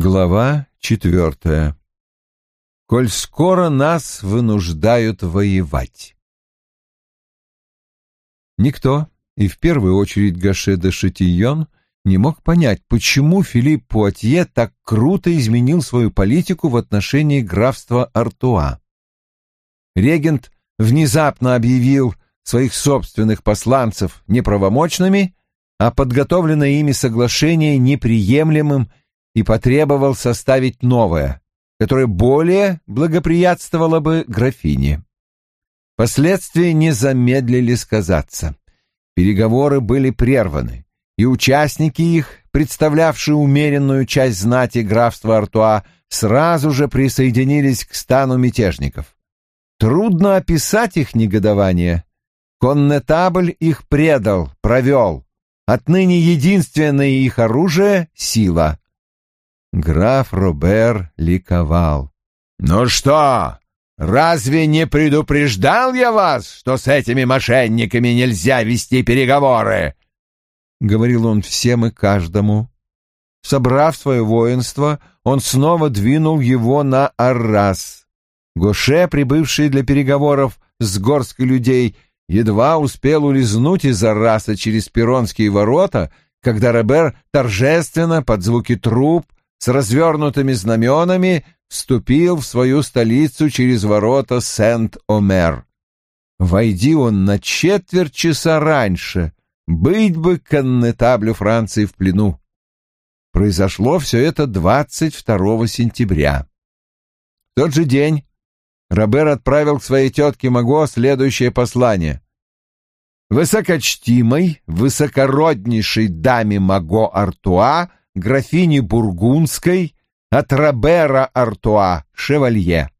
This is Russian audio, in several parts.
Глава четвертая. Коль скоро нас вынуждают воевать. Никто, и в первую очередь Гаше де Шатийон, не мог понять, почему Филипп Пуатье так круто изменил свою политику в отношении графства Артуа. Регент внезапно объявил своих собственных посланцев неправомочными, а подготовленное ими соглашение неприемлемым и потребовал составить новое, которое более благоприятствовало бы графине. Последствия не замедлили сказаться. Переговоры были прерваны, и участники их, представлявшие умеренную часть знати графства Артуа, сразу же присоединились к стану мятежников. Трудно описать их негодование. Коннетабль их предал, провел. Отныне единственное их оружие — сила. Граф Робер ликовал. «Ну что, разве не предупреждал я вас, что с этими мошенниками нельзя вести переговоры?» — говорил он всем и каждому. Собрав свое воинство, он снова двинул его на Аррас. Гоше, прибывший для переговоров с горской людей, едва успел улизнуть из Арраса через Перронские ворота, когда Робер торжественно под звуки труп с развернутыми знаменами вступил в свою столицу через ворота Сент-Омер. Войди он на четверть часа раньше, быть бы коннетаблю Франции в плену. Произошло все это 22 сентября. В тот же день Робер отправил к своей тетке Маго следующее послание. «Высокочтимой, высокороднейшей даме Маго Артуа графини Бургундской от Робера Артуа, шевалье.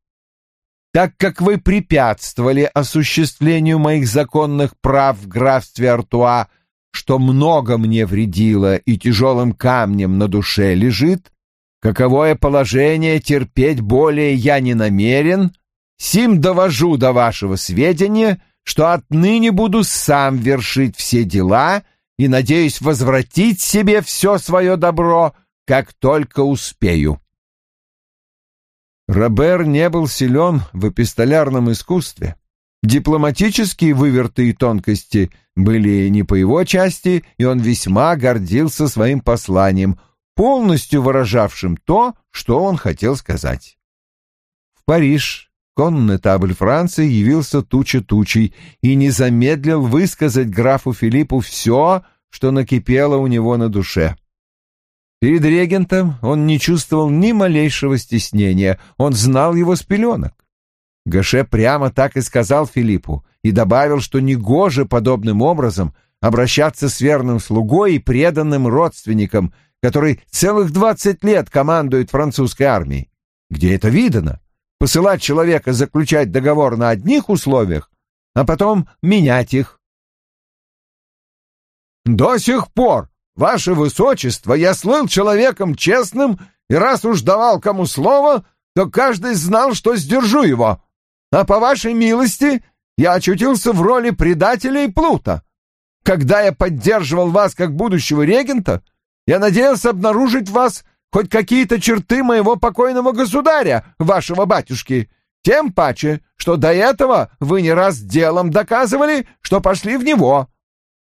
Так как вы препятствовали осуществлению моих законных прав в графстве Артуа, что много мне вредило и тяжелым камнем на душе лежит, каковое положение терпеть более я не намерен, сим довожу до вашего сведения, что отныне буду сам вершить все дела — и надеюсь возвратить себе все свое добро, как только успею. Робер не был силен в эпистолярном искусстве. Дипломатические выверты и тонкости были не по его части, и он весьма гордился своим посланием, полностью выражавшим то, что он хотел сказать. В Париж коннетабль Франции явился туча тучей и не замедлил высказать графу Филиппу все, что накипело у него на душе. Перед регентом он не чувствовал ни малейшего стеснения, он знал его с пеленок. Гаше прямо так и сказал Филиппу и добавил, что негоже подобным образом обращаться с верным слугой и преданным родственником, который целых двадцать лет командует французской армией. Где это видано? Посылать человека заключать договор на одних условиях, а потом менять их. До сих пор, ваше высочество, я слыл человеком честным, и раз уж давал кому слово, то каждый знал, что сдержу его. А по вашей милости я очутился в роли предателя и плута. Когда я поддерживал вас как будущего регента, я надеялся обнаружить вас хоть какие-то черты моего покойного государя, вашего батюшки. Тем паче, что до этого вы не раз делом доказывали, что пошли в него.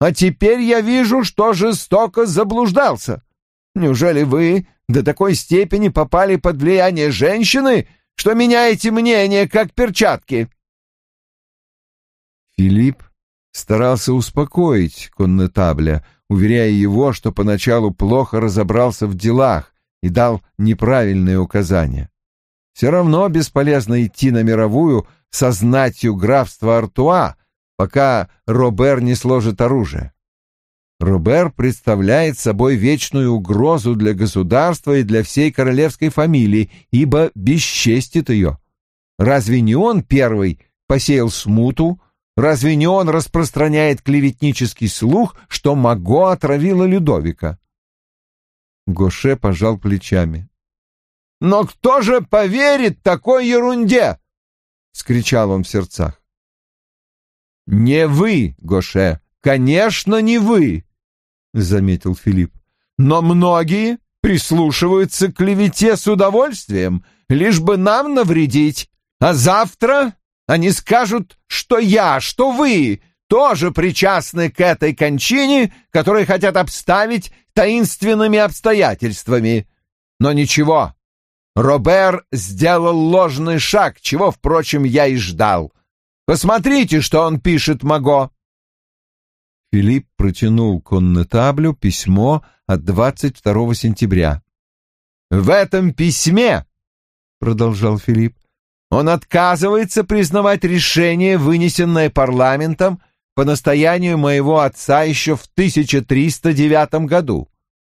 А теперь я вижу, что жестоко заблуждался. Неужели вы до такой степени попали под влияние женщины, что меняете мнение, как перчатки?» Филипп старался успокоить коннетабля, уверяя его, что поначалу плохо разобрался в делах, и дал неправильные указания. Все равно бесполезно идти на мировую со знатью графства Артуа, пока Робер не сложит оружие. Робер представляет собой вечную угрозу для государства и для всей королевской фамилии, ибо бесчестит ее. Разве не он первый посеял смуту? Разве не он распространяет клеветнический слух, что Маго отравила Людовика? Гоше пожал плечами. «Но кто же поверит такой ерунде?» — скричал он в сердцах. «Не вы, Гоше, конечно, не вы», — заметил Филипп. «Но многие, прислушиваются к клевете с удовольствием, лишь бы нам навредить. А завтра они скажут, что я, что вы тоже причастны к этой кончине, которые хотят обставить таинственными обстоятельствами. Но ничего, Робер сделал ложный шаг, чего, впрочем, я и ждал. Посмотрите, что он пишет Маго. Филипп протянул коннетаблю письмо от 22 сентября. «В этом письме, — продолжал Филипп, — он отказывается признавать решение, вынесенное парламентом по настоянию моего отца еще в 1309 году.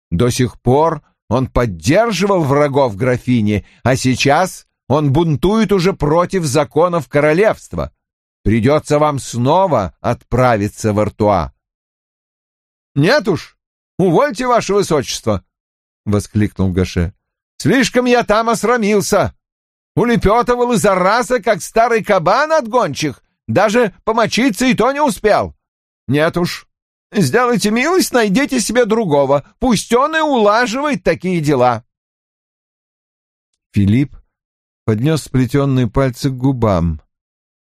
До сих пор он поддерживал врагов графини, а сейчас он бунтует уже против законов королевства. Придется вам снова отправиться в Артуа. «Нет уж, увольте, ваше высочество!» — воскликнул Гаше. «Слишком я там осрамился. Улепетывал из раза, как старый кабан от гончих. Даже помочиться и то не успел. Нет уж, сделайте милость, найдите себе другого. Пусть он и улаживает такие дела». Филипп поднес сплетенные пальцы к губам.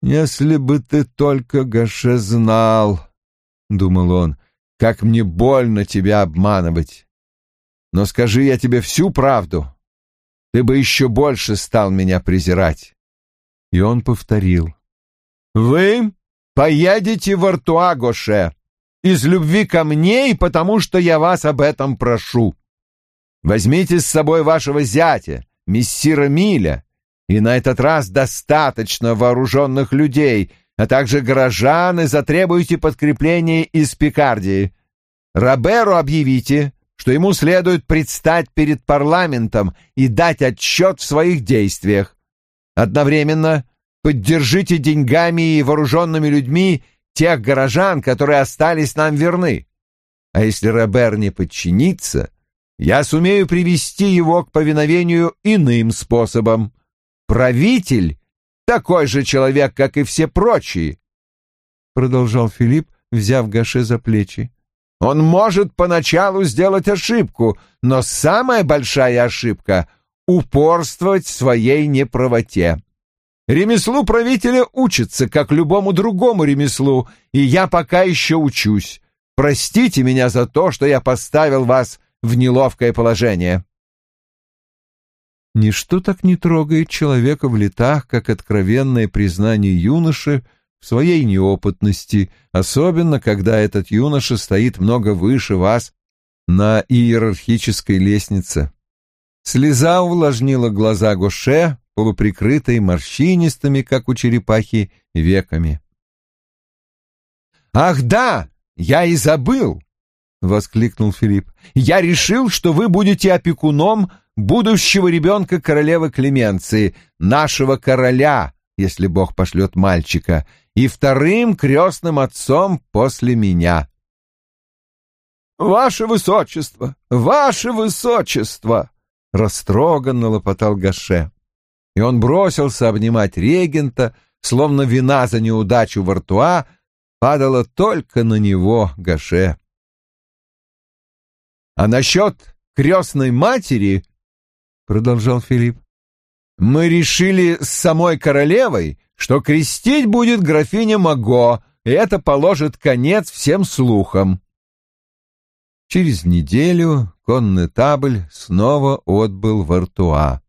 «Если бы ты только, Гаше, знал», — думал он, — как мне больно тебя обманывать. Но скажи я тебе всю правду, ты бы еще больше стал меня презирать. И он повторил. Вы поедете в Артуа, Гоше, из любви ко мне и потому, что я вас об этом прошу. Возьмите с собой вашего зятя, мессира Миля, и на этот раз достаточно вооруженных людей, а также горожан, и затребуйте подкрепление из Пикардии. Роберу объявите, что ему следует предстать перед парламентом и дать отчет в своих действиях. Одновременно поддержите деньгами и вооруженными людьми тех горожан, которые остались нам верны. А если Робер не подчинится, я сумею привести его к повиновению иным способом. Правитель такой же человек, как и все прочие, — продолжал Филипп, взяв Гаше за плечи. Он может поначалу сделать ошибку, но самая большая ошибка — упорствовать в своей неправоте. Ремеслу правителя учится, как любому другому ремеслу, и я пока еще учусь. Простите меня за то, что я поставил вас в неловкое положение. Ничто так не трогает человека в летах, как откровенное признание юноши в своей неопытности, особенно когда этот юноша стоит много выше вас на иерархической лестнице. Слеза увлажнила глаза Гоше, полуприкрытые морщинистыми, как у черепахи, веками. «Ах да, я и забыл!» — воскликнул Филипп. «Я решил, что вы будете опекуном будущего ребенка королевы Клеменции, нашего короля, если Бог пошлет мальчика, и вторым крестным отцом после меня. «Ваше высочество! Ваше высочество!» — растроганно лопотал Гаше. И он бросился обнимать регента, словно вина за неудачу в Артуа падала только на него, Гаше. «А насчет крестной матери — продолжал Филипп. «Мы решили с самой королевой, что крестить будет графиня Маго, и это положит конец всем слухам». Через неделю конный табль снова отбыл в Артуа.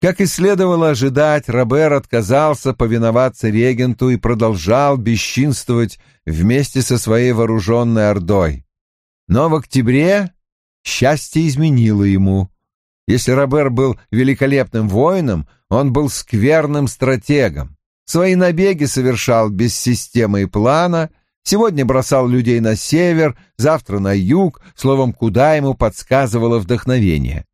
Как и следовало ожидать, Робер отказался повиноваться регенту и продолжал бесчинствовать вместе со своей вооруженной ордой. Но в октябре счастье изменило ему. Если Робер был великолепным воином, он был скверным стратегом. Свои набеги совершал без системы и плана, сегодня бросал людей на север, завтра на юг, словом, куда ему подсказывало вдохновение.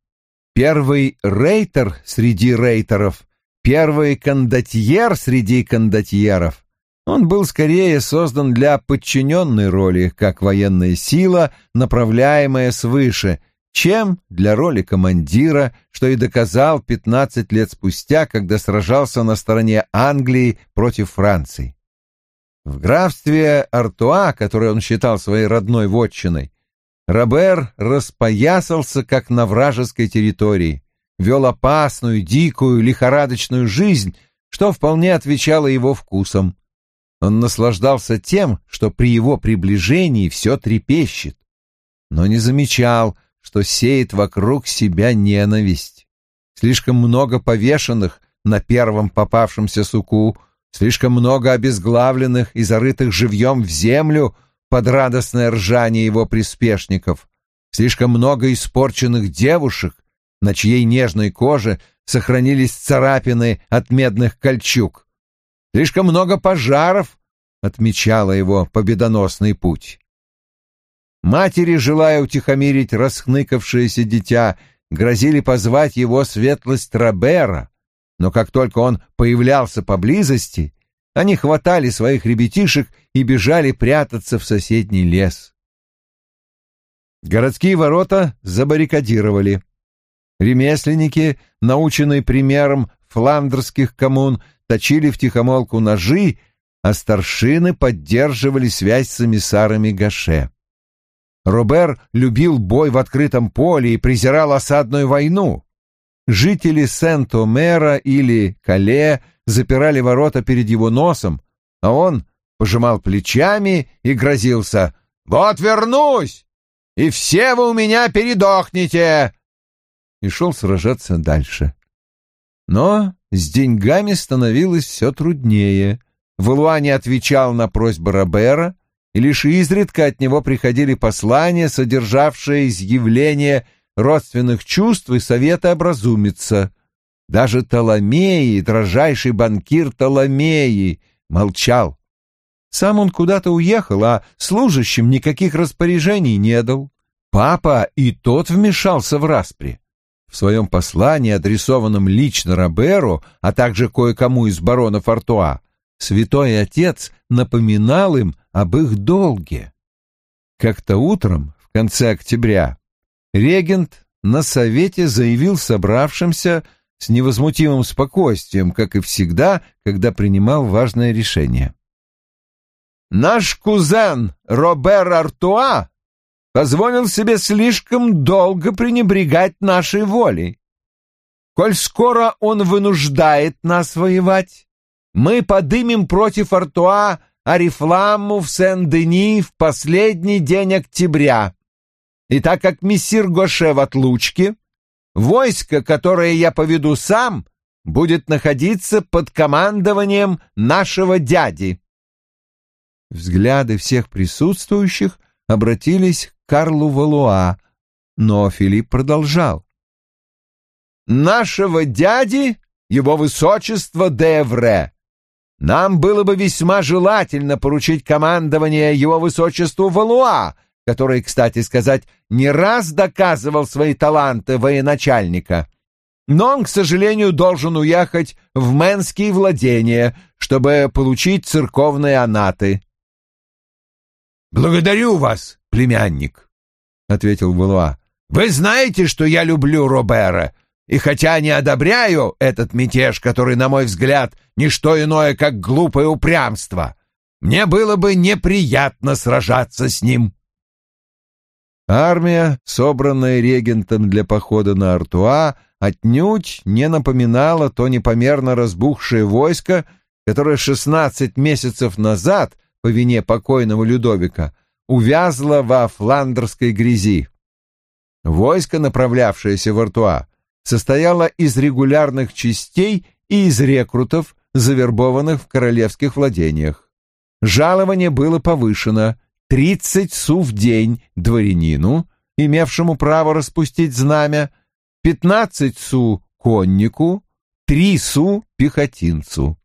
Первый рейтер среди рейтеров, первый кондотьер среди кондотьеров. Он был скорее создан для подчиненной роли, как военная сила, направляемая свыше, чем для роли командира, что и доказал 15 лет спустя, когда сражался на стороне Англии против Франции. В графстве Артуа, которое он считал своей родной вотчиной, Робер распоясался, как на вражеской территории, вел опасную, дикую, лихорадочную жизнь, что вполне отвечало его вкусам. Он наслаждался тем, что при его приближении все трепещет, но не замечал, что сеет вокруг себя ненависть. Слишком много повешенных на первом попавшемся суку, слишком много обезглавленных и зарытых живьем в землю под радостное ржание его приспешников, слишком много испорченных девушек, на чьей нежной коже сохранились царапины от медных кольчуг. Слишком много пожаров отмечало его победоносный путь. Матери, желая утихомирить расхныкавшееся дитя, грозили позвать его светлость Робера, но как только он появлялся поблизости, они хватали своих ребятишек и бежали прятаться в соседний лес. Городские ворота забаррикадировали. Ремесленники, наученные примером фландерских коммун, точили втихомолку ножи, а старшины поддерживали связь с эмиссарами Гаше. Робер любил бой в открытом поле и презирал осадную войну. Жители Сент-Омера или Кале запирали ворота перед его носом, а он пожимал плечами и грозился «Вот вернусь, и все вы у меня передохнете!» и шел сражаться дальше. Но с деньгами становилось все труднее. Валуа не отвечал на просьбы Робера, и лишь изредка от него приходили послания, содержавшие изъявление родственных чувств и совета образумиться. Даже Толомеи, дрожайший банкир Толомеи, молчал. Сам он куда-то уехал, а служащим никаких распоряжений не дал. Папа и тот вмешался в распри. В своем послании, адресованном лично Роберу, а также кое-кому из баронов Артуа, святой отец напоминал им об их долге. Как-то утром, в конце октября, регент на совете заявил собравшимся с невозмутимым спокойствием, как и всегда, когда принимал важное решение. «Наш кузен Робер Артуа позволил себе слишком долго пренебрегать нашей волей. Коль скоро он вынуждает нас воевать, мы подымем против Артуа Арифламу в Сен-Дени в последний день октября. И так как мессир Гоше в отлучке, войско, которое я поведу сам, будет находиться под командованием нашего дяди. Взгляды всех присутствующих обратились к Карлу Валуа, но Филипп продолжал. «Нашего дяди, его высочество Девре, нам было бы весьма желательно поручить командование его высочеству Валуа, который, кстати сказать, не раз доказывал свои таланты военачальника. Но он, к сожалению, должен уехать в Мэнские владения, чтобы получить церковные анаты. «Благодарю вас, племянник», — ответил Валуа. «Вы знаете, что я люблю Робера, и хотя не одобряю этот мятеж, который, на мой взгляд, не что иное, как глупое упрямство, мне было бы неприятно сражаться с ним». Армия, собранная регентом для похода на Артуа, отнюдь не напоминала то непомерно разбухшее войско, которое шестнадцать месяцев назад, по вине покойного Людовика, увязло во фландерской грязи. Войско, направлявшееся в Артуа, состояло из регулярных частей и из рекрутов, завербованных в королевских владениях. Жалование было повышено – тридцать су в день дворянину, имевшему право распустить знамя, пятнадцать су коннику, три су пехотинцу.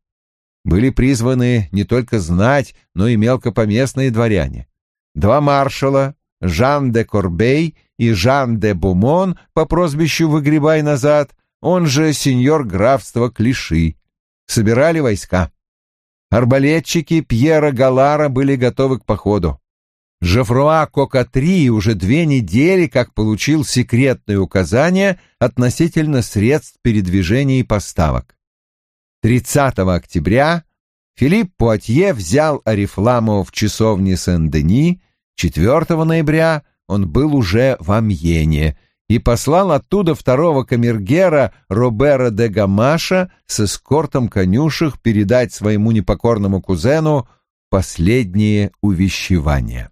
Были призваны не только знать, но и мелкопоместные дворяне. Два маршала, Жан де Корбей и Жан де Бумон по прозвищу «Выгребай назад», он же сеньор графства Клиши, собирали войска. Арбалетчики Пьера Галара были готовы к походу. Жефруа Кокатри уже две недели как получил секретные указания относительно средств передвижения и поставок. 30 октября Филипп Пуатье взял Арифламу в часовне Сен-Дени, 4 ноября он был уже в Амьене и послал оттуда второго камергера Робера де Гамаша с эскортом конюшек передать своему непокорному кузену последние увещевания.